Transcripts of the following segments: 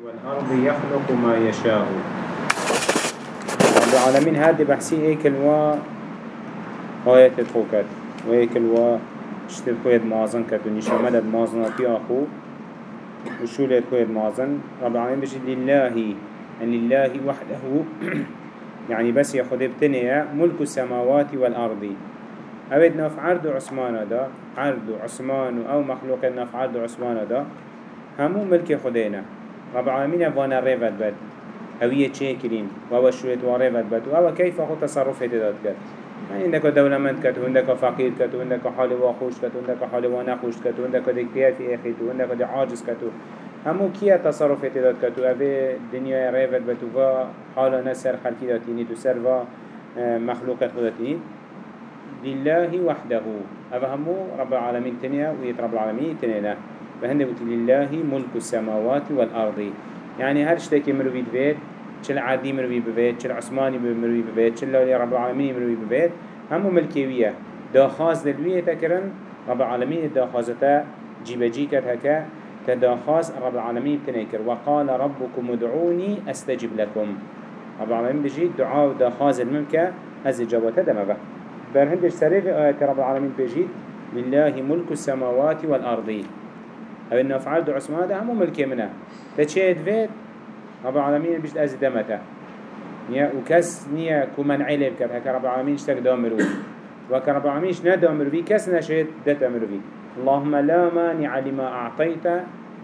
والأرض يخلق ما يشاء. رب العالمين هذا بحسي ايكل و آيات الخوكت ويكل و اشتر خويد مازن كت ونشامل مازن؟ في أخو. وشولة خويد مازن؟ رب العالمين بجد لله أن لله وحده. يعني بس ياخد بتنية ملك السماوات والأرض. أبد نف عرض عثمان دا عرض عثمان أو مخلوق نف عرض عثمان دا همو ملك خدينا. رب العالمين وأنا ريفت بد هوية چه كرين وهو شوية وريفت بد وهو كيف أخو تصرف هددات كد عندك دولمند كت وعندك فقير كت وعندك حال واخوش كت وعندك حال ونخوش كت وعندك دكتير في أخيت وعندك عاجز كت همو كيا تصرف هددات كت وهو دنيا ريفت بد وهو حال نسر خلقي داتيني تسر و آه، مخلوقات خداتيني لله وحده. أفهمو رب العالمين تنيا ويت رب العالمين تنيا فهند لله ملك السماوات والأرض. يعني هر شتاكي مروي ببيت چل عادي مروي ببيت چل عثماني مروي ببيت چل لولي رب العالمين مروي ببيت همو ملكيوية دا خاص دلوية تكرن رب العالمين دا جيب جيكت هكا تدا خاص رب العالمين تنكر وقال ربكم ادعوني أستجب لكم. رب العالمين بجي دعاء دا خاص الممكة هذه جوابته دمبه برهندش سريف آيات رب العالمين بجي لله ملك السماوات والأرض. أو إنه فعل دو عثمان ده همو ملكي منه. تشيد فيت رب العالمين بيشت از دمته. نيا وكس نيا كمن علم كر هكا رب العالمين اشتك دامرو وكا رب العالمين اشنا دامرو بي كس نشيد دت امرو بي اللهم لا مانع لما أعطيت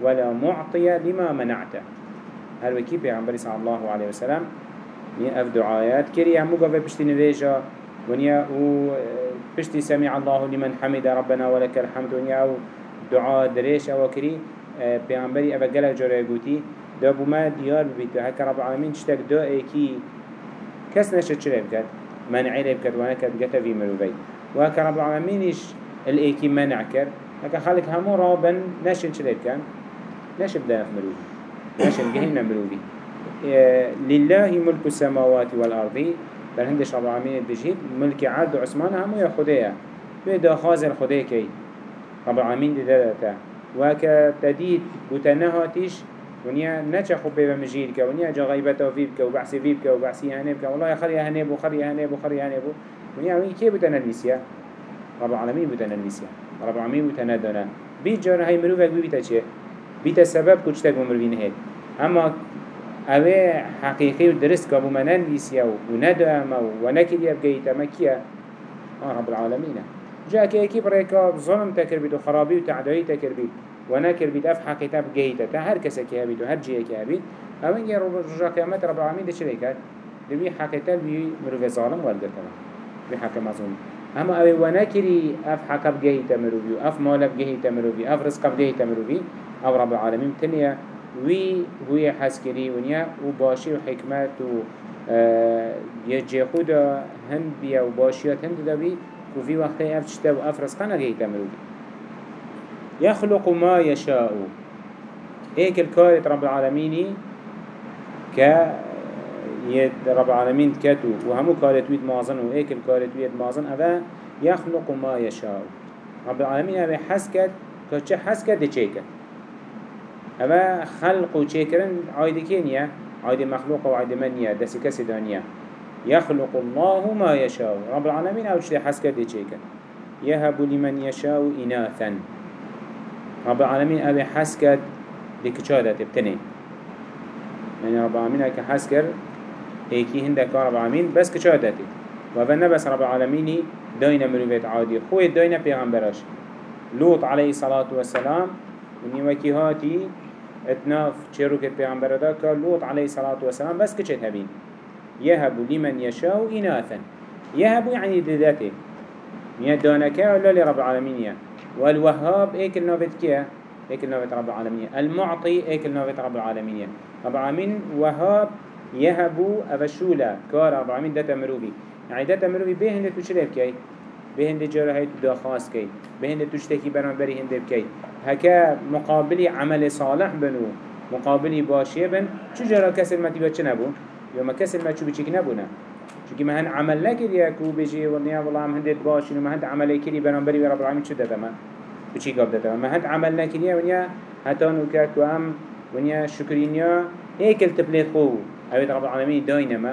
ولا معطي لما منعت. هل وكي بيغمبر صلى الله عليه وسلم نيا أف دعايات. كري همو قفل بشتي نويجا ونيا و بشتي سمع الله لمن حمد ربنا ولك الحمد. ونيا و دعاء دريش أو كري پیامبری أو گله جاره گوتی دا بو ما دیار ببید هک رب العالمین چتک دا ایکی کس نشد چره بکد منعی لی بکد وأنا کد گتا وی مروی و هک رب العالمینش الایکی منع کرد هک خلق همو رابن نشن چره بکن نشد دانف مروی نشن جهنم مروی آه، لله ملك السماوات والأرض. بل هندش رب العالمين بجيب ملك عرض عثمان همو يا خديه بيدا خازر خديه كي رب العالمين دي دادتا وكا تديد وتنهاتيش ونيا خوب بيبا مجيل كا ونيا جا غيبتا فيبكا وبحثي فيبكا وبحثي هنبكا والله خري هنبو خري هنبو خري هنبو ونيا وين كي بتناليسيا رب العالمين بتناليسيا رب العالمين بتنادنا بيت جارة هاي مروفك بيتا چه؟ بيتا سبب كوچتك مروفين هيد اما اوه حقيقي ودرست كابو منان بيسيا وندو اما ونكد يبقيتا مكيا آه رب العالمين جا اکی برای که ظلم تکر بید و خرابی و تعدایی تکر بید و نکر بید اف حقیقت بگهیتا تا هر که بید و هر جیه که بید أو اینگه رجا قیامت رب العالمین ده کرد دوی حقیقت بی مروف ظالم والگرتنا بی حق مظلوم أما أو و نکری اف حق بگهیتا مروفی و أف مال بگهیتا مروفی أف رزق بگهیتا مروفی أو رب العالمین تنیا وی هوی حسکری ونیا و باشی و حکمت و آه، یه جه خود هند بیا و باشیات هند دا بی وفي وقت اف تشتا و اف مروي يخلق ما يشاء هيك الكارت رب العالمين ك يد رب العالمين كتو وهمو كارت ويد مازن وهيك الكارت ويد مازن أبا يخلق ما يشاء رب العالمين أبا حسكت كتش حسكت دي چيكت أبا خلق و چيكرن عايد كينيا عايد مخلوق و عايد منيا كسي دانيا يخلق الله ما يشاء. رب العالمين أو چلي حس كده چيكن يهب لمن يشاء إناثا. رب العالمين أبي حس كد لكشادة تبتني. يعني رب العالمين أكي حس كر هيكي هندك رب العالمين بس كشادة وفنا بس رب العالمين داينا مروفيت عادي. خوي داينا پیغمبرش لوط عليه الصلاة والسلام وني وكي هاتي اتناف چيروكت پیغمبر دا لوط عليه الصلاة والسلام بس كشت هبين يهب لمن يشاء إناثا. يهب يعني دذاته دانك ولا لرب العالمين والوهاب ايك النوبت كيا؟ ايك النوبت رب العالمين المعطي ايك النوبت رب العالمين رب العالمين وهاب يهب أبشولا. كار رب العالمين داتا مروبي يعني داتا مروبي بهند تشريب كي؟ بهند هاي تدا خاص كي. بهند تشتكي بران بري هند بكي هكا مقابلي عمل صالح بنو. مقابلي باشيه بن. شو جرى كسر ما تبا يوم كسر ما تشوفي چيك نبونا چونكي ما هن عمل لكن يكو بيجي والنيا والله هم هندت باش وما هند عمل كري بنامبري ورب العالمين شو دتما بچي قاب دتما ما هند عمل لكن يا ونيا هتان وكاكو هم ونیا شکرینیا ایکل تبلیت خو. اوید رب العالمین داینما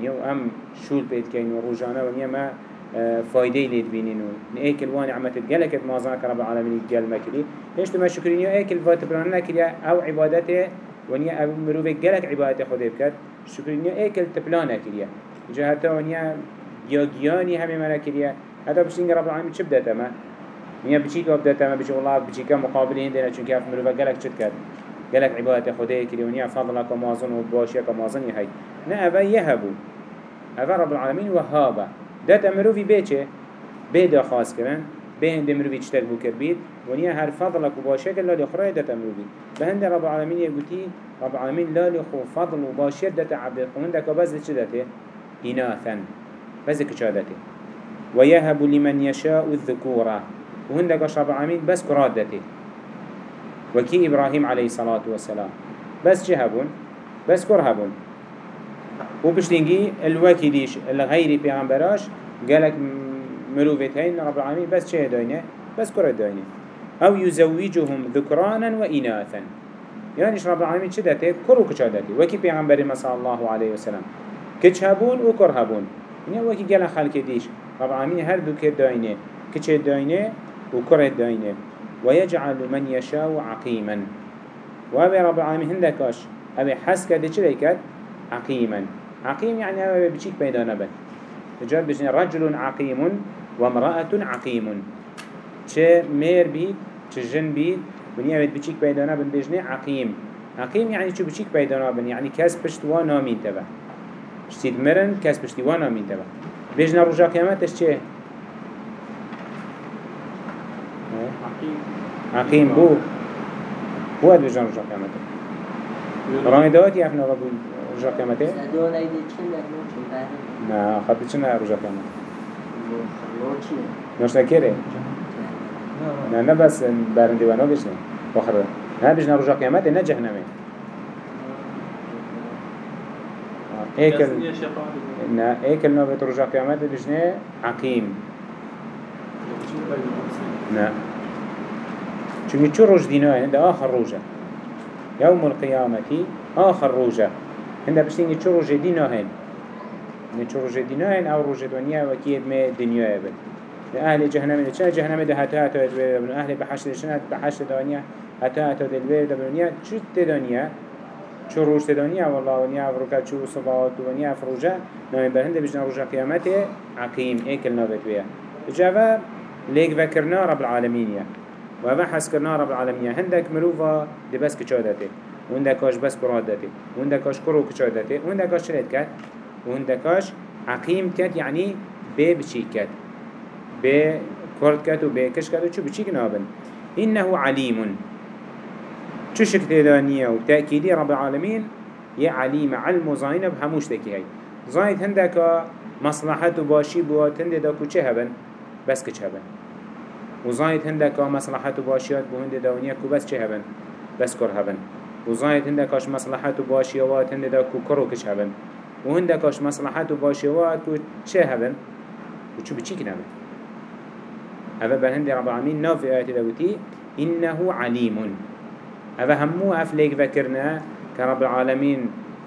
نیو ام شول بيت كين وروجانا ونیا ما آه، فايدة ليد بينينو ايكل وان عمت جلك مازنك رب العالمين جل مكلي إيش تما شكرينيو ايكل فات برانا كليا أو عبادته ونیا أو مروف جلك عبادته خده بكت شكرينيو ايكل تبلانا كليا جهتا ونیا گیانی همه مرا کریه. حتی بشین رب العالمین چه بدته ما نیا بچی که بدته ما بچی والله بچی که مقابل این دینا چون که اف مروفا گلک چت کرد. گلک عبادت خدای کری و نیا فضل که مازن و باشی که مازن هی نه اوه یهبو اوه رب العالمین وهابه. دت مروفی بیچه بیدا خاص کرن به هند مروفی چتر بو کر بید و نیا هر فضل که باشی که لالی خرای دت مروفی به هند رب العالمین یگوتی رب العالمین لالی خو فضل و دت عبد خونده که دته إناثا. بس كشادته ويهب لمن يشاء الذكورة وهندك أشرب العالمين بس كرادته وكي إبراهيم عليه الصلاة والسلام بس جهبون بس كرهبون وبشتنجي الوكي ديش الغيري بيغمبراش قالك مروفت هين رب العالمين بس چه داينه بس كره داينه أو يزوجهم ذكرانا وإناثا يعني رب العالمين شدته كرو كشادته وكي بيغمبر صلى الله عليه وسلم كتش هبون. يعني وكي جل خلق ديش رب العالمين هر دو كر داينه كتش داينه و كر داينه ويجعل من يشاء عقيما وابي رب العالمين هندكاش أبي حس كده چه عقيما عقيم يعني أبي بچيك بيدا نبت تجار بجن رجل عقيم وامرأة عقيم. چه مير بيت چه جن بيت ونيا بيت بچيك بيدا نبت بجن عقيم. عقيم يعني شو بچيك بيدا نبت يعني كاس پشتوا نامين تبه. شتید مرن کس پشتیوانا مین تبا بیجنا رجا قیامتش چه؟ عقیم بو. بو اد بیجنا رجا قیامته رانی دواتی افنا رجا قیامته؟ نه خاطر چنه رجا قیامته نوش نکره؟ نه نه بس برنده و نو بشنه بخره نه بیجنا رجا قیامته نه جهنمه ايكل نا ايكل نوبة رجع قيامات بجنة عقيم نا چونكي چو روج دينوه هنده آخر روجة يوم القيامة آخر روجة هنده بشتينجي چو روج دينوه هن هنده چو دينوه هن أو روج دنيا وكيد ما دنيا يبن أهل جهنم ده چه؟ جهنم ده هتا هتا دلوه أهل بحشت شنات بحشت دنيا هتا هتا دلوه دنيا چو دنيا چو روش تدانيا والله ونيا فروكا چو صبات ونيا فروجا نوين برهند بجنا روجا قيامته عقيم ايكل نابت ويا جاوا ليك ذكرنا رب وما حس كرنا رب العالمين هندك مروفا دي بس كچادته وهندكاش بس كرادته وهندكاش كرو كچادته وهندكاش شريت كات وهندكاش عقيم كات يعني بي بچي كات بي كرد كات وبي كش كات وشو بچي نابن إنه عليم. چشك تدانية وتأكيدي رب العالمين يا عليم علم وزاين بهموش تكي هاي زايد هندك مصلحة باشي بوات هند داكو چه هبن بس كچ هبن وزايد هندك مصلحة باشيات بو هند داونية كو بس چه هبن بس كر هبن وزايد هندكاش مصلحة باشيوات هند داكو كرو كچ هبن وهندكاش مصلحة باشيوات كو چه هبن وچو بچي كنبن هذا بهند رب العالمين ناف آيات دوتي إنه عليم هذا همو اف ليك ذكرنا كرب العالمين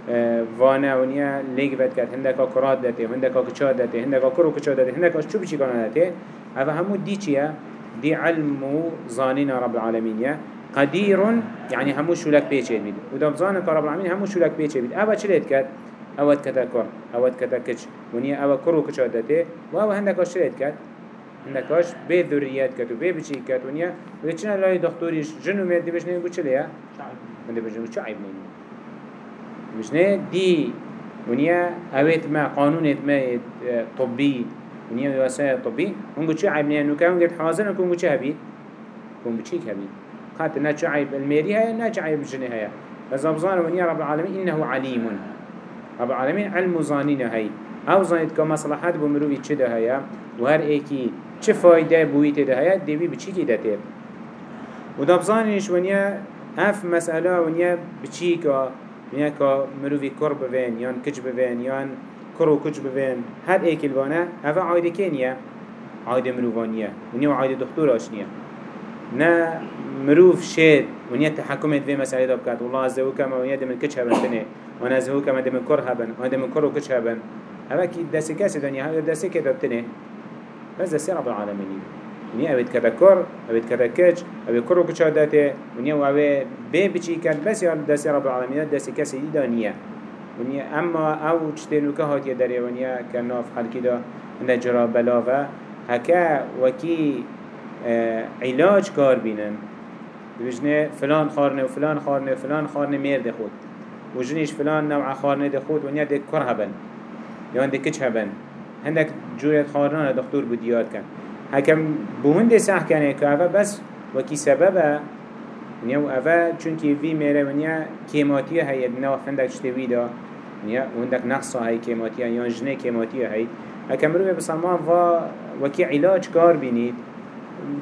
آه، وأنا ونيا ليك ذكر هندك كرات دته هندك كشاد دته هندك كرو كشاد دته هندك شو بيجي كنا دته هذا همو دي چيا دي علم زانين رب العالمين قدير يعني همو شو لك بيچ بيد وده زانك رب العالمين همو شو لك بيچ بيد أبا چليت كات أود كتا كر أود كتا كش ونيا أبا كرو كشاد دته وهو هندك شليت كات هندكاش به ذريات كتو به بچي كتونيا وچنا لاي دكتوريش جنو مير دي بشنه يقول چليا من دي بجنو چو عيب نيني بشنه دي ونيا اويت ما قانونت ما طبي ونيا وسائل طبي ونقول چو عيب نيني نوكا ونقول حاضر نكون چو هبيت كون بچي هبيت خاطر نا چو عيب الميري هيا نا چو عيب جنه هيا فزبزان ونيا رب العالمين إنه عليم رب العالمين علم زانين هاي أو زانيت كمصلحات بمروي چه هيا وهر ايكي چه فایده بویی تده هید دیوی بچی کی دته و دابزانیش ونیا اف مسئله ونیا بچی که ونیا که مروی کر بوین یان کج بوین یان کرو کج بوین هر ایکل وانه اوه عایده که نیه؟ عایده مروانیه ونیا عایده دکتور آشنیه نا مروف شید ونیا تحکمت في مسئله دا بکرد والله از دهو کما ونیا دمن کچ هبن دهو کما دمن کر هبن وأنا دمن کر و کچ هبن. هوا کی دستی کسی دنیا هوا دستی که دابتنه بس دستی رب العالمینی ونیا اوید کتا کر اوید کتا کچ اوید کر و کچ ونیا و اوید بی بچی کن بس یا دستی رب العالمین دستی کسی دی دانیه ونیا أما أو چتنو که هاتیه داره ونیا که ناف خلکی دا بلاوه هکا وکی آه، علاج کار بینن بجنه فلان خارنه و فلان خارنه و فلان خارنه مرد خود. و جنیش فلان نوع خارنه ده خود ونیا ده کر هبن. یا ده کچ هبن. هندک جوریت خارنه دکتور بدیاد کن. هکم بوهنده سح کنه که اوه بس وکی سببه. ونیا و اوه چونکی وی میره ونیا کیماتیه هید نوا هندک چتوی دا. ونیا و نقصه هی کیماتیه یا جنه کیماتیه هی هکم روی بسلمان و وکی علاج کار بینید.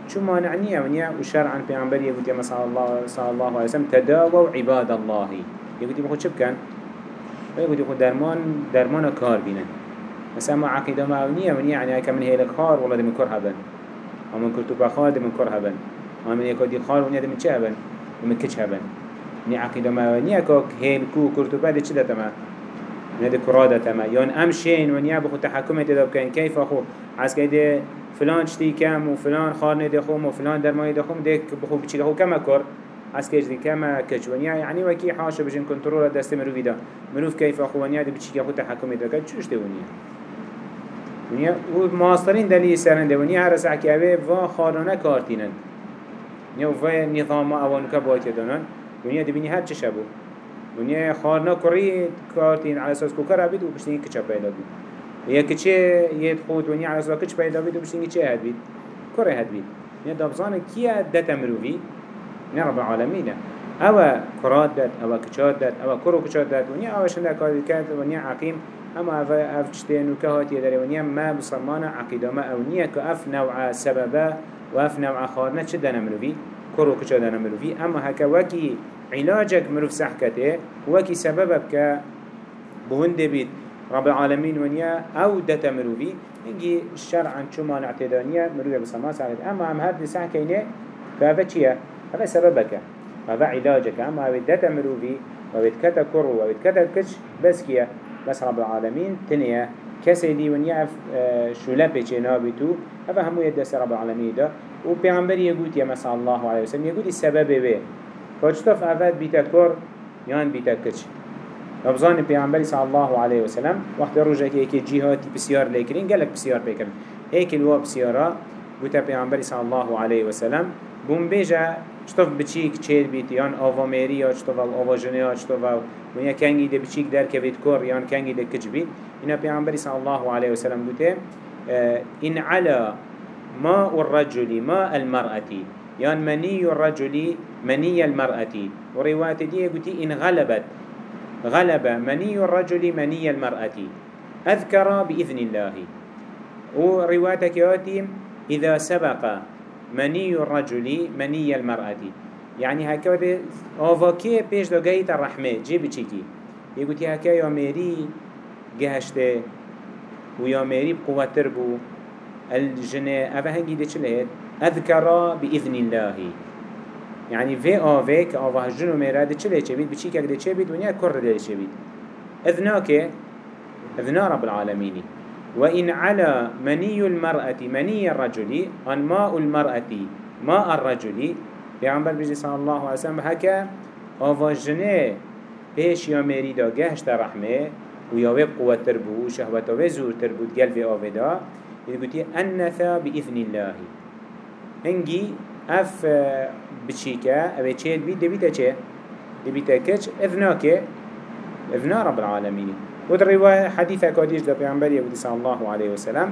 شو مانع نية ونيا وشرعا في يا صلى الله صلى الله عليه وسلم تداووا عباد الله يقول يبغى شو كان يقول يقول درمان درمان كار بينا مثلا ما عقيدة ما نية ونيا يعني هيك من هيلك خار والله دم كره هبن. ومن كتب خار دم كره هبن. ومن يكون خار ونيا دم شو هبن؟ دم كش هبن. نية عقيدة ما نية كوك هيل كو كتب هذا شو ده تمام نده كرادة تمام يون أمشين ونيا بخو تحكمه تداب كان كيف أخو؟ عز كده فلان چتی کم و فلان خانه دخوم و فلان درمانی دخوم دک بخو بچی دخو کم کر از کجی دي كما یعنی و کی حاشیه بجن کنترل دست مروفي دا مروف كيف خوانی؟ دي بچي خود تحكمي دا كد چیش دوونیه ونيا و ماسترین دلیل سرن دونيا هر سعكي اوه و خارانه کارتینن. ونيا و نظام آوان که باید دانن دنیا دی بینی هر چه شبو. ونيا خارنا کری کارتین على اساس کوکر عبيد و بشتيني كچا پیدا بید یا كچه یه خود ونيا على اساس كچ پیدا بید و بشتيني چه هد بید کره هد بید ونيا دابزان کیه دت مرویی ونیا رب العالمینه. أو کرات داد أو کچات داد أو کرو کچات داد ونیا أو شنده کاری کرد ونیا عقیم. اما اف اف چتين وكهات يدري ونيا ما بصمان عقيدة ما أو نيا كأف نوع سببا واف نوع خارنا چه دانا مروفي كرو كچا دانا مروفي اما هكا وكي علاجك مروف سحكته وكي سببك ك بهند بيت رب العالمين ونيا أو دتا مروفي نجي شرعا شو ما نعتدانيا مروفي بصمان سعيد اما ام هاد سحكينه فهذا چيا هذا سببك. هذا علاجك. أما هذا دتا مروفي وبتكتا كرو وبتكتا كش بس كيا. بس رب العالمين تنيا. كسي دي ونيا آه، شولا بيچه نابتو هذا همو يدس رب العالمين ده و پیغمبر يقول يا مسا الله عليه وسلم يقول السبب به فاجتف أفاد بيتا كور يان بيتا كش. نبزان پیغمبر صلى الله عليه وسلم وقت روجه كي كي جهاتي بسيار ليكرين قالك بسيار بيكرن هيك الوا بسيارا بوتا پیغمبر صلى الله عليه وسلم بوم بيجا چطف بچیک چیر بیت یان آوا میری یا چطف آوا جنه یا چطف و یا کنگی ده بچیک در که بیت کور یان کنگی ده کج بیت؟ اینا پیامبری صلی الله علیه وسلم گوته این علا ماء الرجل ماء المرأة يان مني الرجل مني المرأة ورواية دي قلت إن غلبت. غلب مني الرجل مني المرأة أذكر بإذن الله. ورواية كياتي إذا سبق مني الرجل مني المرأة يعني هكذا آواكي بيش دو جايت الرحمة جيب چيكي يقول هكا يا ميري جهشته ويا ميري بقوة تربو الجنة أفا هنجي دي چلهت أذكر بإذن الله يعني في آوك آوه جنو ميرا دي چله چبيد بچيكك دي چبيد ونيا كر دي چبيد إذناك إذنا رب العالمين وإن على مني المرأة مني الرجل أن ماء المرأة ماء الرجل. پیغمبر بيجي صلى الله عليه وسلم هكا آواجنه پیش یا میری دا گهشت رحمه و یا قوت تربو و شهوت و زور تربو دگل في آوه دا. يقولي أنثى بإذن الله. هنجي أف بتشيكا أبي تشيد بيت دبيتا چه؟ دبيتا كش إذناك إذنا رب العالمين ودروا حديثة كاديش دا پیغمبر يقول صلى الله عليه وسلم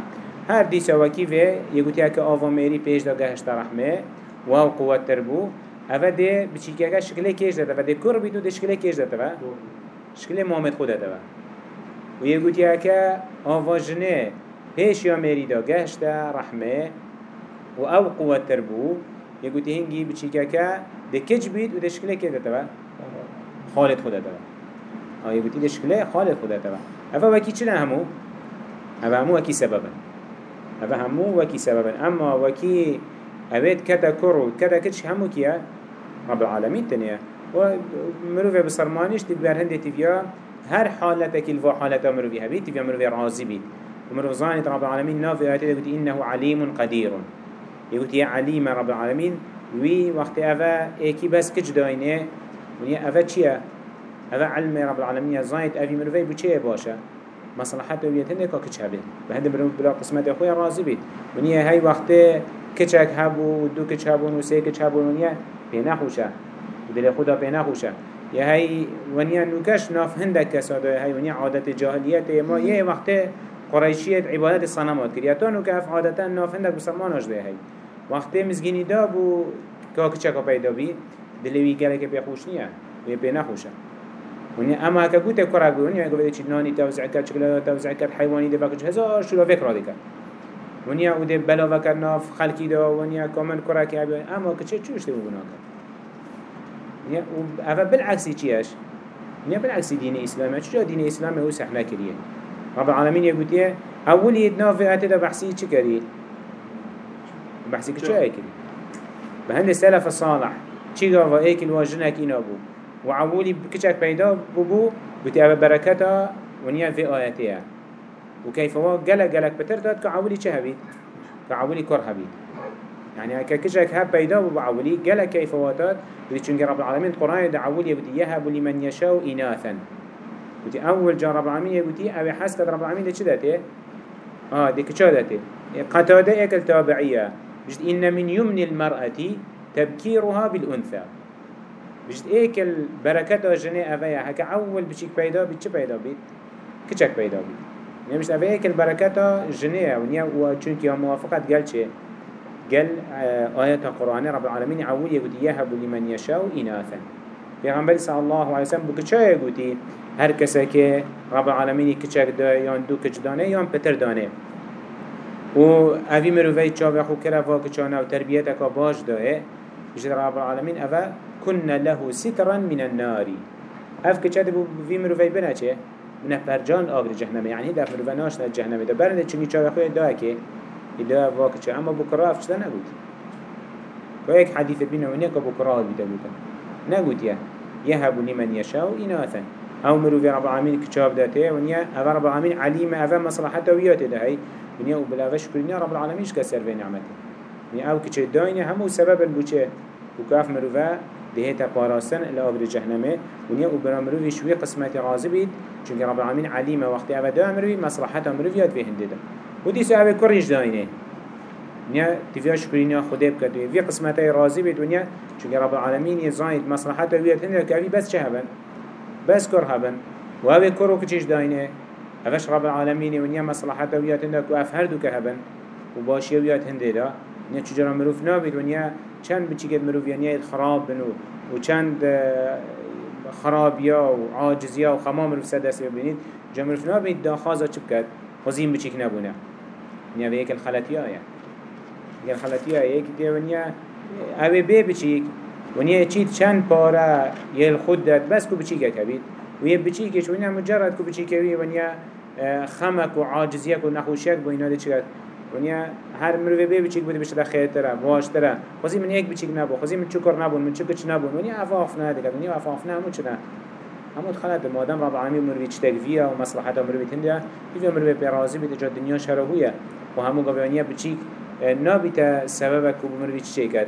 هر دي سواكي في يقول هكا آوا ميري پیش دا گهشت رحمه واو قوة تربو اوه ده بچیکه که شکله و ده کر بیدو ده شکله کش داده و محمد خود داده و و یه گوتی که آواجنه پیش یا میری دا گشت رحمه و او قوة تربو یه گوتی هنگی بچیکه که ده کج بید و ده شکله کش و خالد خود داده و یه گوتی ده شکله خالد خود داده و اوه وکی چنه همو؟ اوه همو وکی سببن اوه همو وکی سببن اما وکی اوید کتا کرو. کتا کتش همو کیا رب العالمین تنیا و مروفه بسرمانیش تبگر هنده تبیا هر حالتك الفو حالتا مروفي هبيت تبيا مروفي راضي بيت ومروف زانت رب العالمين نافي آياته يقول إنه عليم قدير يقول يا عليم رب العالمين وي وقت أفا إيكي بس كج داينه ونيا أفا چيا هذا علم رب العالمين زايد أفي مروفي بچه باشا مصلحت ویت هنده که کچه بلا قسمت خوی راضي بید. و هاي هی وقت هابو دو کچه هبون و سه کچه هبون خدا پی یه هی و ناف هندك کساده هی هاي نیه عادت جاهلیت ما. یه وقت قریشیت عبادت صنمات کرد. تا نوکف ناف هندك بسمان ده هی. وقتی مزگینی دا بو که کچه که پیدا بید خوش ونیا اما اگه گوته کرا بی ونیا اگه چی نانی توزع کرد چکلا توزع کرد حیوانی ده بکش هزار شلو فکر راده کرد ونیا أو ده بلا وکر ناف خلکی دا ونیا کامل کرا که اما که چه چوش ده بنا کرد ونیا اول بالعکسی چیش ونیا بالعکسی دین اسلامه چجا دین اسلامه هو سحنا کریه رب العالمین یکوتیه اولی نافع اتدا بحثی چی کریه بحثي كشو ايكل بهند السلف الصالح چي غاوا ايكل واجنك اينا وعولي كشك بيدا بو بتي أبا بركتا ونيا في آياتها وكيف هو؟ قلق قلق بتردد كعولي چه هبيت كعولي كر هبيت يعني ككشك هب بيدا بو عولي قلق كيف واتات بدي چونك رب العالمين القرآن دا عولي بدي يهب لمن يشاو إناثا. بدي أول جا رب العالمين بدي أبي حسك رب العالمين چه داته آه دي كچا داته قتادة اكل تابعية. بجد إن من يمن المرأة تبكيرها بالأنثى. بجد إيك البركة جنة أفيا هكا أول بشيك بيدا بيت. چه بيدا بيت؟ كچك بيدا بيت؟ يعني بجد أفيا إيك البركة جنة ونيا وچونك يا موافقة قال چه قال آه، آيات القرآن رب العالمين عول يقول يهب لمن يشاء إناثا. پیغمبر صلی الله علیه وسلم بو کچای گوتی هر کسی که رب العالمین کچک دا یا دو کچ دانه یا پتر دانه. و اوی مروفی چاوه خو کرا و کچانه و تربیت اکا باش داره. بجد رب العالمین اوه کن له سترا من الناری أف کچه ده بو مروفی بنا چه؟ من پرجان آگر جهنمه یعنی ده مروفی ناشنا جهنمه. ده برنده چنگی چاوه خوی داره که؟ ایده واکچه اما بکرا اف چه نگود و یک حدیث بینه بکرا بیده بودن. نگود یه. يهب لمن يشاء إناثا. أو مروفي رب العالمين كتاب داته ونيا أفا رب العالمين عليم أفا مصلحته وياته ده هاي ونیا و بلا شکرینیا رب العالمینش که سر به نعمته ونیا أو کچه داینه همو سبب البوچه و کاف مروفه دهتا پاراستن إلى جهنمه و برا مروفی شوی قسمت غازی بید چونکه رب العالمین عليمه وقتی أو دا مروفی مصلحت مروفی یاد بهنده ده و دیسو أو کرنش داینه ونیا تفیا شکرینیا خوده بکرده وی قسمت راضی بید ونیا چونکه رب العالمین یزاید مصلحت ویاد هنده که بس چه هبن بس کر هبن و أو کرو کچیش داینه هفش رب العالمين ونيا مصلحته ويات هندك وأفهر دو كهبن وباشيه ويات هنده دا نيا چجرا مروف نابد ونيا چند بچي قد مروف يعني خراب بنو وچند خرابيا وعاجزيا وخما مروف سدس ببينيد جا مروف نابد دا خازا چب كد خزين بچيك نبونه. نيا بيك الخلطيا يعني الخلطيا يك دي ونيا اوه بي بچيك ونيا چيت چند پارا يل خود داد بس كو بچيك كبيد ويه بچيكش ونيا مجرد كو بچيكوي ونيا خمك و عاجزيك و نخوشيك بو اینا دی چیکار ونیا هر مروی بی بچیک بودی بشه خیر تره واش تره خوزی من یک بچیک نبود خوزی من چکر نبود من چکچ نبود. ونیا افاف نه دیگه ونیا افاف نه همون چنه همون خلات مادام رب العالمین چه تکفیه و مصلحت مروی تنده دیگه مروی پیرازی بیت جا دنیا شرهویه و همون گویانیا بچیک نابیت سبب کو مروی چه کرد؟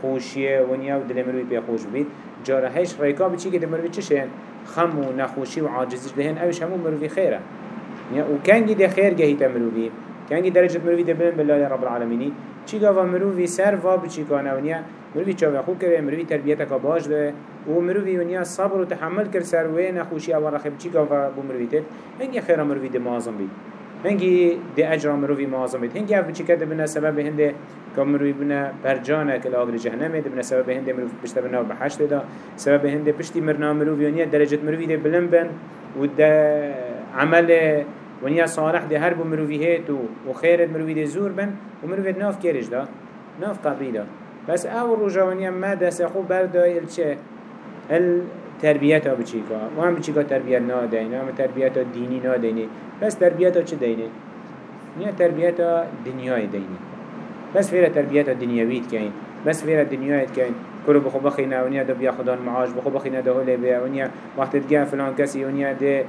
خوشیه ونیا و دل مروی پی خوش بید. جاره هیچ ریکا بچیک دل مروی چه خم و نخوشی و عاجزی دهن اوش همون مروی خیره. و کنگی ده خیر گهی تمروی کنگی درجه مروی ده بلن بالله رب العالمینی چی گاوا مروی سر و بچی کانه ونیا مروی چاوه خوب کرده مروی تربیت باش ده و مروی ونیا صبر و تحمل کر سر و نخوشی اول رخب چی گاوا بو مروی تد هنگی خیر مروی ده معظم بید هنگی ده اجر مروی معظم بید هنگی اف بچی کرده بنا سبب هنده که مروی بنا برجانه که لاغر جهنمه ده بنا سبب هنده مروی پشت بنا بحشت ده سبب هنده پشتی مرنا مروی ونیا درجه مروی ده بلن بن و ده عمل ونیا صالح ده هر بو مروی هیتو و خیر مروی ده زور بن و مروی ناف کرش دا؟ ناف قبری دا. بس او رجا ونیا ما دست خوب بردای الچه التربیت ها بچیکا و هم بچیکا تربیت نا دینه هم تربیت دینی نا بس تربیت ها چه دینه؟ نیا تربیت دنیای دینه. بس فيرا تربيات الدنيويت كاين بس فيرا الدنيويت كاين كلو بخو بخينا ونيا دو بيا خدان معاش بخو بخينا دو هولي بيا ونيا وقت تجا فلان كسي ونيا دي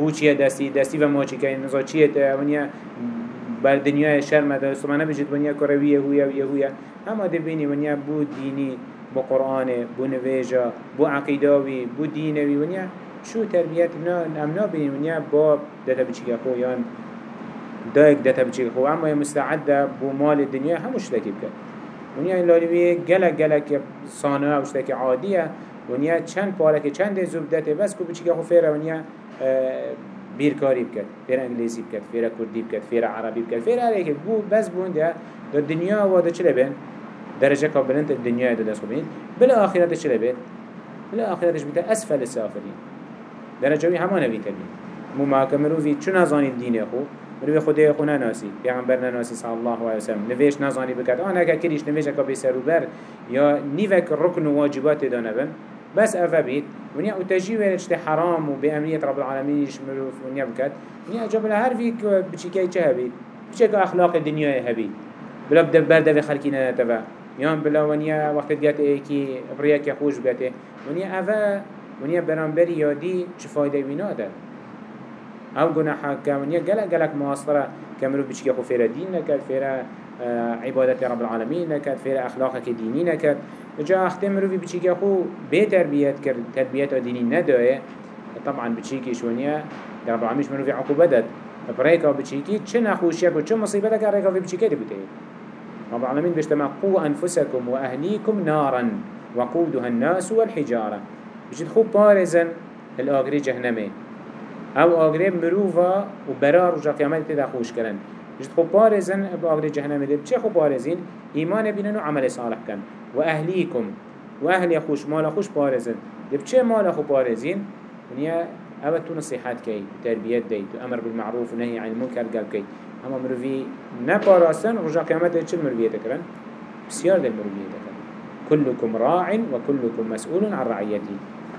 هو چیه دستی؟ دستی و ما چی کن نزا چیه؟ تا ونیا بر دنیای شرم دا سمانه بجد ونیا کرویه هویا و یهویا اما ده بینی ونیا بو دینی بو قرآن بو نویجا بو عقیداوی بو دینوی. ونیا شو تربیت نا امنا بینی ونیا باب دتا بچی خو. یان دایک دتا بچی خو. اما مستعد بو مال الدنیا همش تکی بکن ونیا این لالیوی گلک گلک صانعه وشتک عادیه. ونیا چند پاره که چند زبدته بس کو بچی خو فیره ونیا بیرکاری بکرد فیر انگلیسی بکرد فیر کردی بکرد فیر عربی بکرد فیر هر که بو بس بون ده در دنیا و ده چله بین درجه قابلنت الدنيا ده دست خوبين بلا آخرت چله بین بلا آخرتش بیتا اسفل السافلين درجه وی همان بیتا بین مو ما کمروفی چون نزانی دین خو مروی خدای خو نناسی پیغمبر نناسی صلی الله علیه وسلم نویش نزانی بکرد. آن اگر کریش نویش اکا بسروبر یا نیوک رکن و واجبات دانه بن بس أفا بيت ونيا وتجي ويرشت حرام وبأمنية رب العالمين يشملوا ونيا بكت ونيا جاب لها هر فيك بشيكاي چه بشيك أخلاق الدنيا هبيت بلا بدا برده في خلقنا نتبا يان بلا ونيا وقت جات ايكي برياك خوش بيته ونيا أفا ونيا برانبري يادي چه فايدة بينا ده أو گناحا كمنيا جلق جلق مواصرة كمرو بشيكي خو فيرا دين نكت فيرا عبادة رب العالمين نكت فيرا أخلاقك ديني نكت جا اخته مروفي بچيكي خو بي تربيت كر تربيت ديني ندوه طبعا بچيكي شونيا رب العالمين مروفي عقوبة داد. بريكا بچيكي چه نخوشيك و چه مصيبتك ريكا في بچيكي دي بتهي رب العالمين بيشتما قو أنفسكم وأهليكم نارا وقودها الناس والحجارة. بجد خو بارزن الآغري جهنمي أو آغري مروفا وبرار رجا قيامت تدا خوش کرن بجد خو بارزن بآغري جهنمي دي بچه خو بارزين إيمان بينن وعمل صالح كن وأهليكم وأهل خوش مال خوش بارزن دي بچه مال خو بارزين ونيا أبا تو نصيحات كي تربيت دي تو أمر بالمعروف ونهي عن المنكر قال كي أما مروفي نباراسن رجا قيامت چل مروفية تكرن بسيار دي مروفية تكرن كلكم راع وكلكم مسؤول عن رعيته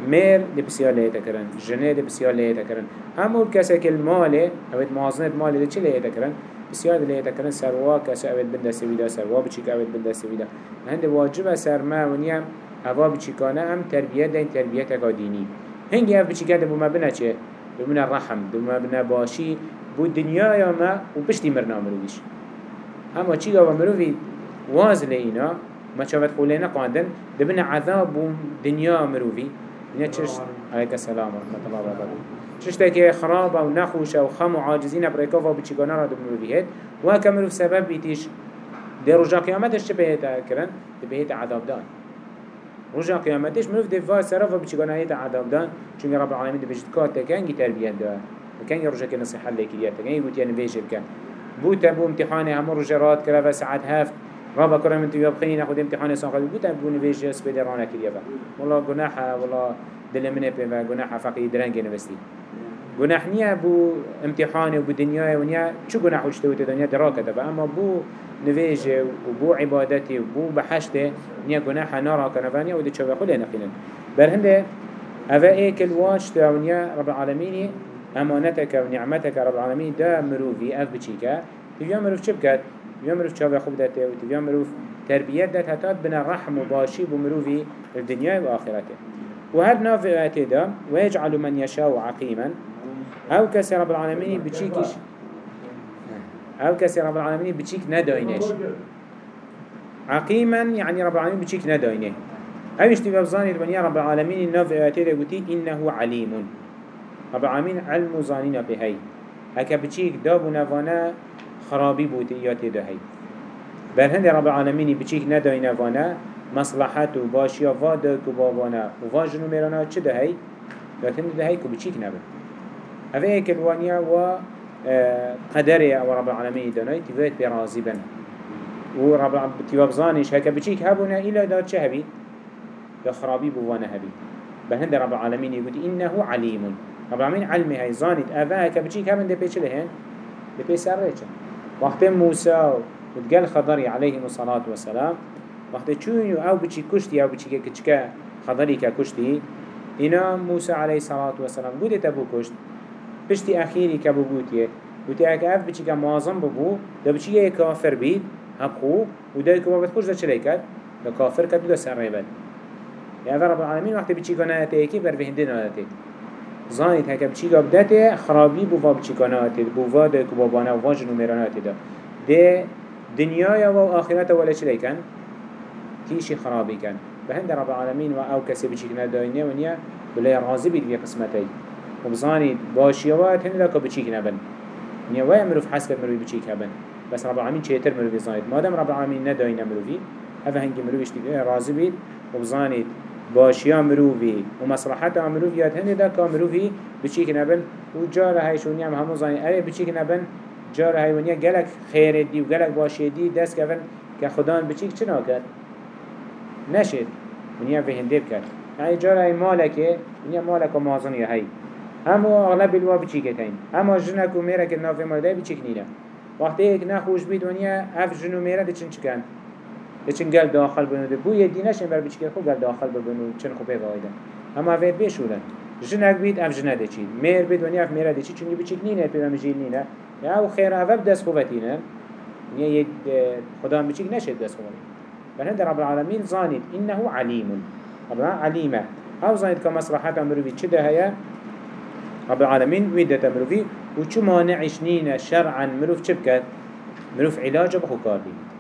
مير دي بسيار ليه تكرن جنة دي بسيار ليه تكرن. همو كسك المال أو موازنة مال دي چل ليه تكرن؟ بسیار دلیه تکرن سروا کسی اوید بنده سویده سروا بچیک اوید بنده سویده هنده واجب سرما ونیم اوا بچیکانه هم تربیت دین تربیت اگا دینی هنگی اف بچیکه ده بوما بنا چه؟ بوما رحم بوما بنا باشی. بو دنیا یا ما و پشتی مرنا مرویش. اما چی گاوا مروی؟ واز لینا ما چاوت قولینا قاندن. ده بنا عذاب دنیا مروی. دنیا چشت علیک السلام ورحمت الله وبرکاته شتك خراب و نخوش و خم و عاجزين بريكوفا و بچيگانا را دبنو بيهت و هكا سبب بيتيش دي رجا قيامتش چه بهتا کرن؟ دي بهتا عذاب دان رجا قيامتش مروف دي فا سرفا بچيگانا هيتا عذاب دان چونك رب العالمين دي بجد كاتا كنگي تربيت دا كنگي رجا نصيحة لكريات كنگي قوت يعني بيجر كن بوتا بو امتحاني همو رجا رات كرا ساعت هفت رابا كرا من تيوب خيني ناخد امتحاني ساقل بوتا بو نبيجر سبيدي رانا كريا والله قناحة والله دل منه بي قناحة فقي درنگي نبستي گناه نیه بو امتحان و بو دنیای و نیا چو گناه وشته و دنیا دراکه ده اما بو نویجه و بو عبادتی و بو بحشته نیا گناه نارا کنه و نیا و دی چوه خلی نخیلن. بر هنده اوه ایک الواج ده و نیا رب العالمینی امانتك و نعمتك رب العالمين ده مروفي اف بچيكا تبيا مروف چه تبيا مروف چاوه خوب داته و تبيا مروف تربيت دات هتات بنا رحم و باشي بمروفي الدنيا و آخرته. وهر نافعته ده ويجعل من يشاء عقيما أو كسي رب العالمين بچيكش أو كسي رب العالمين بچيك نداينش عقيما يعني رب العالمين بچيك نداينه أو اشتبه بظاني يا رب العالمين الناف اياتي قلتي إنه عليم رب العالمين علم ظانينا بهي هكا بچيك داب نفانا خرابي بوتي اياتي دهي برهند رب العالمين بچيك نداينا فانا مصلحات و باشيا فادا كبابانا و فاجنو ميرانا چه دهي لكن دهي كو بچيك نبن هذا هيك الوانيا و قدره أو رب العالمين داناي تفيت برازي بن. و رب تيوابزانيش هكا بچيك هبونا إلا دار چه هبي دا خرابي بوانا هبي بهند رب العالمين يقول إنه عليم رب العالمين علمي هاي زانت أفا هكا بچيك هبن دي بيش لهن؟ دي بيش سرچن وقت موسى وتقال خضري عليه الصلاة والسلام وقت چون أو بچي كشتي أو بچي كچكا خضري كشتي إنا موسى عليه الصلاة والسلام قد تبو كشت پشتی اخیری که بگوتیه گوتی اگه اف بچی که معظم ببو ده بچی که کافر بید هبخو ودايك ما بتخوش ده چلي كد ده كافر كد ده سر ريبد يعني رب العالمين وقت بچي كنا تيكي بر بهندين آياته زانيت هكا بچي قبدته خرابي بوفا بچي كنا آياته بوفا ده كبابانا وفا جنو ميراناته ده ده دنيا و آخرته ولا چلي كان تيشي خرابي كان بهند رب العالمين و أو كسي بچي كنا داينه ونيا بلا راضي بيد في قسمتي وبزاني باشيوات هن لك بچي كنا بن. نيا ويا مروف حسب مروف بچي كنا بن. بس رب العالمين چهتر مروفي زانيت مادام رب العالمين نداينه مروفي هذا هنگي مروفيش باشیا مروفی. و مصلحت مروفی یاد هنده ده که مروفی بچی که نبن و جار هیشونی هم همون زنی. اره بچی که نبن جار هیونی گلک خیر دی و گلک باشی دی دست کفن که خدا بچی که چنا کرد نشد. ونیا به هنده بکرد. یعنی جار های مالکه ونیا مالک و مازنی هی همو اغلب الوا بچی که تاین اما جنک و میره که نافه مالده بچی که نیره. وقتی یک نخوش بید ونیا اف جنو میره دی چن چکن؟ چن گل داخل بنو ده بو يدي نشن بر بچيكه خو گل داخل بنو چن خو بيغايده اما في بيشولن جنك بيد اف جنه دي چي مير بيد ونیا اف ميره دي چي چونگي بچيك نينه پیدا مجيل نينه یا أو خير اف دست خوبتينه ونیا يد خدا بچيك نشد دست خوبتينه فهند رب العالمين زانت إنه عليم رب عليمة أو زانت كمصلحة مروفي چده هيا رب العالمين ويدة مروفي وچو مانعش نينا شرعا. مروف چبكت مروف علاجه بخو كاربين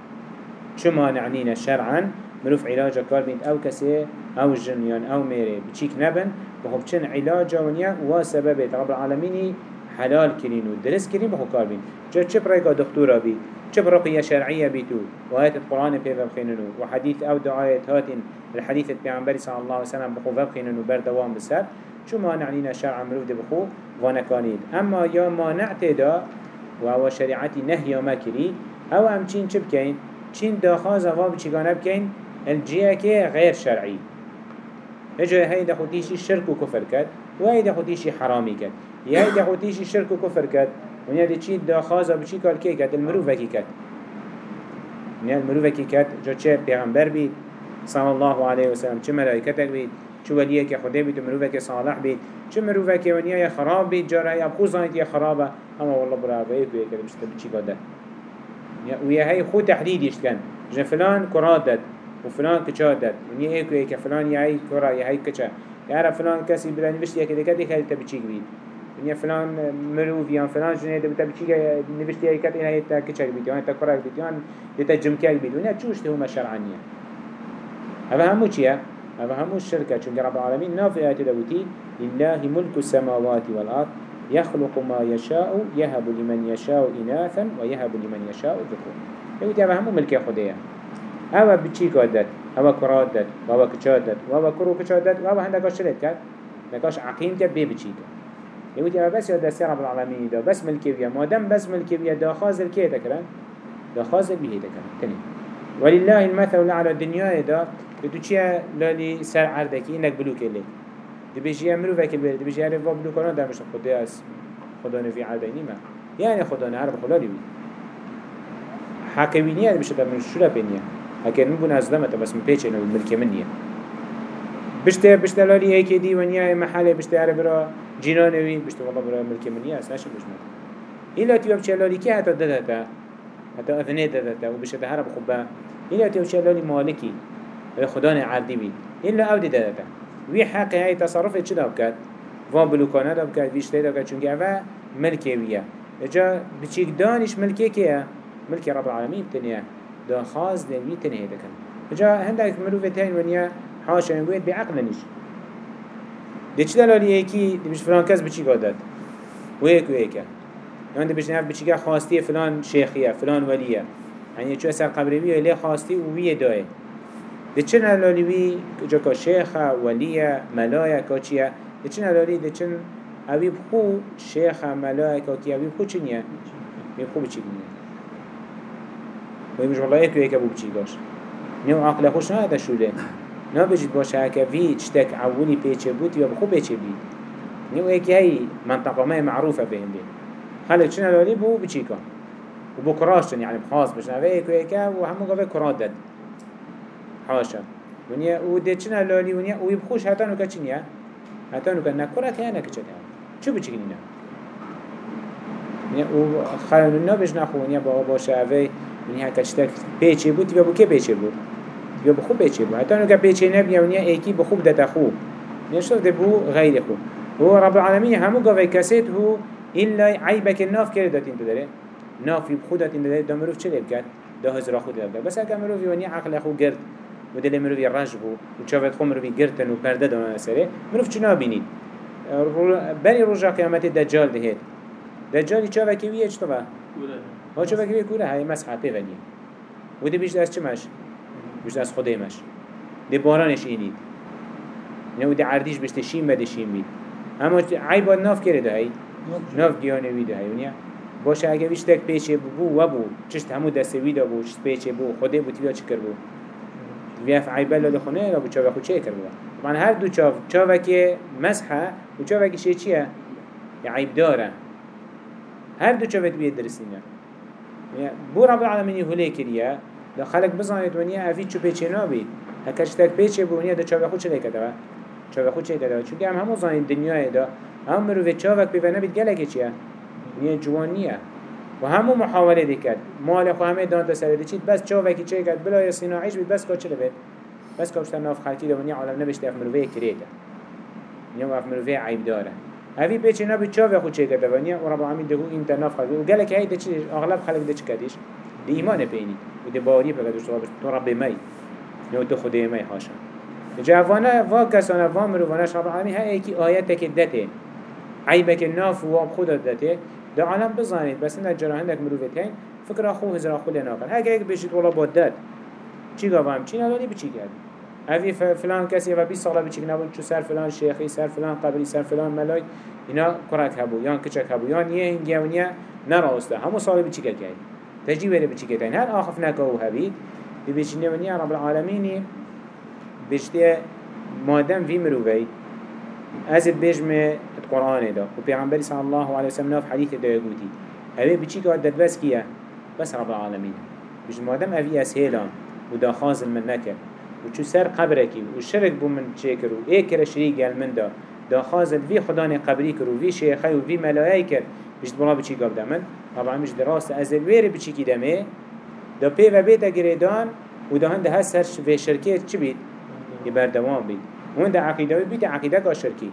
چو مانع نينا شرعا؟ مروف علاجه كاربين أو كسي أو جنيان أو ميري بچيك نبن بخو بچن علاجه ونيا وسببت رب العالمين حلال كرين ودرس كرين بخو كاربين جا چه بريكا دكتورا بي چه برقية شرعية بيتو وآيات القرآن في بخيننو وحديث أو دعاية هاتن الحديث البيعنبري صلى الله عليه وسلم بخو بخيننو بردوام بسر شو ما نعنينا شرع مروف دي بخو ونكانيد أما يا ما نعتدا وهو شريعتي نهي ما كري أو أم چين چه بكين چين داخاز غاب چيگانه بكين الجيه كي غير شرعي اجا هاي دخو تيشي شرك و كفر كد وهي دخو تيشي حرامي كد يا هاي دخو تيشي شرك و كفر كد ونیا دی چی داخواز بچی کار کی کرد؟ المروف کی کرد. ونیا المروف کی کرد جو چه پیغمبر بید صلی الله علیه و سلم چه ملائکتک بید چه ولیه که خدا بید مروف کی صالح بید. چه مروف کی ونیا یا خراب بید جاره یا بخو زانید یا خرابه. اما والله برا به یک که بشته بچی کاده و یه هی خود تحدیدش کن جن فلان کراد داد و فلان کچاد داد ونیا ایک که فلان یا هی کرا یا هی کچه یا فلان کسی بلانی بشتی که دیگه دیگه تبچی بید ونیا فلان مروف یا فلان جنه ده بتا بچی نوشتی ای کت این هی تا کچک بید یا تا کرک بید یا تا جمکک بید ونیا چوش ده هما شرعنیه هذا همو چیه؟ هذا همو الشركة چون رب العالمين نافع آيات دوتي لله ملك السماوات والأرض يخلق ما يشاء يهب لمن يشاء إناثا ويهب لمن يشاء ذكور يقول هذا همو ملك خديه هوا بچي قادت هوا كرات دت وهوا كچات دت وهوا كرو كچات دت وهوا هندكا شريت كات نكاش عقيم كات بي بچي كات يقول يا بس يا دستي رب العالمين ده بس ملكي بيا ما دام بس ملكي بيا ده خازل كي تكرن ده خازل بيه تكرن تاني ولله المثل على الدنيا ده بدو چيا لالي سر عردكي انك بلوك اللي دي بيجي امرو فاكل بيه دي بيجي عرف بلوك أنا ده مش خدا اس خدا نفي عرديني ما يعني خدا نعرف خدا لي حكوينية بشه ده من شو بينيا هكذا نبون ازدمته بس من بيتش انه الملكي منيه بشته بشته لالي هيك دي ونيا محله بشته عرف را جنانوي بشته والله برای ملک منی است نشه بشمه ایلا تیو بچلالی که حتی دادتا حتی اذنه دادتا و بشته هر بخوبه ایلا تیو بچلالی مالکی خدا عردی بید ایلا أو دی دادتا وی حقی های تصرف چه داب کرد وان بلوکانه داب کرد ویشته داب کرد چونکه اوه ملکه ویه. اجا بچیک دانش ملکه که ملک رب العالمین تنیه. دا خاص دنوی تنهی دکن. اجا هندک مروفه تین ونیا حاشا ينقويت بعقل نيش دي چه دلالی ایکی دی بش فلان کس بچی گادد و ایک و ایکه یعنی دی بش نفت بچی که خواستی فلان شیخیه فلان ولیه. یعنی چو اثر قبری بیه لی خواستی و ویه دایه. دی چه دلالی وی جا که شیخه ولیه ملایه چیه دی چه دلالی دی چه اوی بخو شیخه ملایه که اوی بخو چنیه اوی بخو بچی کنیه و ایمش والله ایک و ایکه بو بچی گاش نیو عقل خوش نه ده شوله نابجد باشه هكا في تشتك عولي بيچه بود يا بخو بيچه بيد نيو ايكي هاي منطقة ما معروفة بهم بين خلق چنا لالي بو بچيكا وبو كراشتن يعني بخاص بشنا في ايكو ايكا وهمو قوة كرات داد حاشا ونیا او دچنا لالی ونیا اوی بخوش هتان و کچنیا هتان و کن که یا نکچت هم چه بچینی نه ونیا او خیلی نبش نخو ونیا با باشه اوی ونیا پیچی بود تیا بو که پیچی بود تیا بخوب پیچی بود هتان و که پیچی نبیا ونیا ایکی بخوب دت خوب نشده ده بو غیر خوب هو رب العالمین همو گاوی کسید هو إلا عيبك الناف كده داتين تدري نافي بخودة تدري دمروف چه لب کرد ده هزرا خود لب بس اگه مروفی ونی عقل اخو گرد و دل مروف يرج بو و چاوت خو مروف گرتن و پرده دانا سره مروف چنا بینید. بني رجا قيامت دجال دهید. دجالی چاوکی ویه چطور ها چاوکی ویه کوره؟ های مسحه پیونی و دی بیشت از چه مش؟ بیشت از خوده مش دی بارانش اینید. نه و دی عردیش بیشت شیم بده شیم بید. اما عیبا ناف کرده هی ناف گیانه ویده ونیا باشه اگه ویش تک پیچه بو و بو. چشت همو دسته ویده بو چشت پیچه بو. خوده بو تیویا چی کر بو؟ ویف عیبا لاده خونه را بو چاوه چه کر بو طبعا هر دو چاو چاوه که مسحه و چاوه که شه چیه؟ عیب داره. هر دو چاوه بید درستینه. بو رب العالمین هلی کریه. دا خلق بزانید ونیا افید چو پیچه نابید هکرش تک پیچه بو ونیا دا چاوه خود چه لیکه چاوه خود چه داده چون هم همو زاین دنیای دا هم مروف چاوک بیوه نبید گلک چیه؟ نیه جوان نیه. و همو محاوله دی کرد. مال خو همه دانت سر دی چید. بس چا وکی چه کرد؟ بلای صناعیش بید بس کچه لبید بس کاچ ناف خلکی دونی عالم نبشته. اف مروه کریده یا اف مروه عیب داره. اوی پیچه نبی چاوه وکو چه کرده ونیا و رب العالمین دهو این تناف خلکی. و گلک هی چی اغلب خلک ده چی دی ایمان پینی. و دی باری پکدش تو رب می. نو تو خدای می هاشم جوانه وا کسانه وا مروانه شب العالمین ای کی آیت که دته. عیبه که ناف و خود دته. در عالم بزانید بس نه جرا هندک مروفت هین فکر خو هزار خو لنا کن هر یک بشید ولا بود داد چی گفتم چی نداری بچی کرد اوی فلان کسی و 20 ساله بچی نبود چو سر فلان شیخی سر فلان قبری سر فلان ملای اینا کرک هبو یان کچک هبو یان یه هنگیونیه نراسته. همو ساله بچی کرد تجیبه بچی کرد هر آخف نکو هبید ببیچینه ونیا رب العالمینی بجته مادم في مروفي ازد بجم القرآن دا و پیغمبری صلی الله علیه وسلم ناف حدیث دا يقولي اوه بچی که عدد بس کیه بس رب العالمين. بج مادم اوی اسهیلان و دا خازل من نکر و چو سر قبرکی و شرک بو من کرو؟ ای کر شریک گل من دا. دا خازل وی خدان قبری کرو وی شیخی و وی ملایه کر بجد بلا بچی گاب دمن طبعا مش دراست ازل ویر بچی کی دمه دا پی و بیتا گریدان. و دا هنده هست هر شرکه چی بید؟ يبردوام بيت وين ده عقيدة بيت عقيدة كاشركي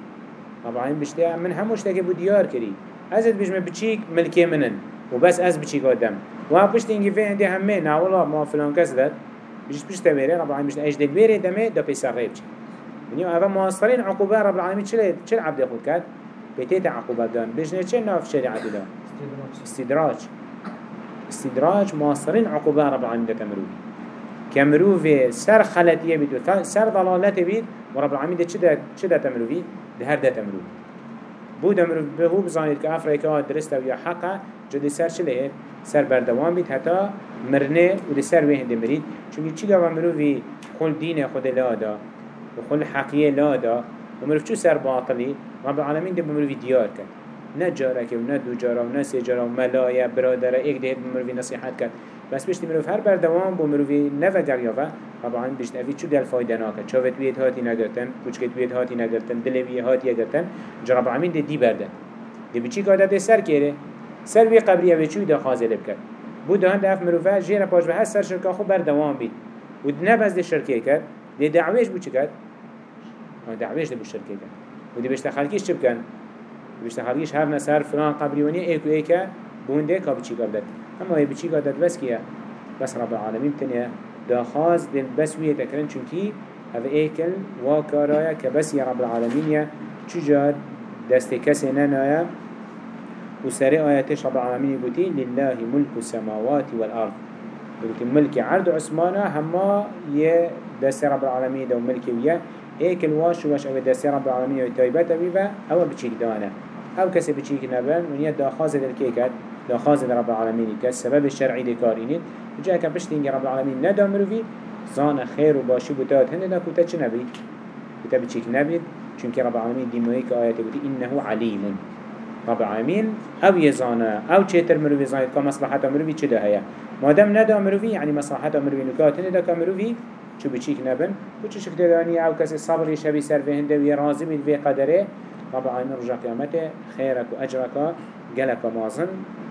طبعا بشتى من هموش تاكي بو ديار كري ازد بيجم بچيك ملكي منن. وبس از بچيك قدام و پشت اینگی فين دي همه نا والله ما فلان كس داد. بيجش پشت بيره رب العالمين اجد بيره دمه دا بيسر ريب يعني هذا مواصلين عقوبة رب العالمين چل چل عبد خود كات بيتيت عقوبة دان. بيجنا چل ناف شريعة دا استدراج. استدراج. مواصلين عقوبة رب العالمين دا تمروني كمروف سر خلطية بيد سر ضلالته بيد ورب العالمين ده چه ده تمروفي ده هر ده تمروفي بو ده مروف بهو بزانيد که افريكا درسته ويا حقا جد سر چله سر بردوام بيد حتى مرنه و ده سر وين ده مريد چونكي چي گوا مروفي خل دين خود لا دا و خل حقية لا دا و مروف چو سر باطلي رب العالمين ده بمروفي ديار كد نه جارك و نه دو جارا و نه سه جارا و ملايا برادر ایک ده بمروفي نصيحت كد بس بشتی مروف هر بردوام بو مروفی نفع دریافه طبعا بشت اوی چو دل فایده ناکد چاوت وید هاتی نگرتن کچکت وید هاتی نگرتن دلوی هاتی نگرتن جرب العالمین ده دی برده. ده بچی که ده سر کره سر وی قبری اوی چوی ده خازه لب کرد بو دهان ده اف مروفه جیر پاش به هر سر شرکا خو بردوام بید. و ده نبز ده شرکه کرد ده دعویش بو چی کرد؟ دعویش ده بو شرکه کرد. و ده بشت خلقیش چی بکن؟ بشت خلقیش هر نسر فلان قبری ونی ایکو ایکا بونده که بچی کرد اما هي بچی قادت بس كيا؟ بس رب العالمين تنيا دا خاز دل بس ويه تكرن چونكي هذا ايكل واكارايا كبس يا رب العالمين يا چجاد دست كسي نانايا وسري آياتش رب العالمين يقولي لله ملك السماوات والأرض. يقولي ملك عرض عثمانا هما يه دست رب العالمين دو ملكي ويا ايكل واش واش أو دست رب العالمين ويتايبات بيبا أو بچيك دانا أو كسي بچيك نبن ونيا دا خاز دل كيكات دا خازن رب العالمين كالسبب الشرعي لكارينين وجاء كبشتين رب العالمين ندا مروفي زان خير وباشي بتات هنده دا كوتا چه بچيك نبي چونك رب العالمين دي مويك آيات قلت إنه عليم رب العالمين أو يزانا أو چهتر مروفي زانت كمصلحة مروفي چه ده هيا مادام ندا مروفي يعني مصلحة مروفي نكات هنده دا كمروفي شو بچيك نبن؟ وچو شك داني أو كسي صبري شبي سر في هنده ويرازي من في قدره. رب العالمين رجع قيامته خيرك وأجرك قلك مازن.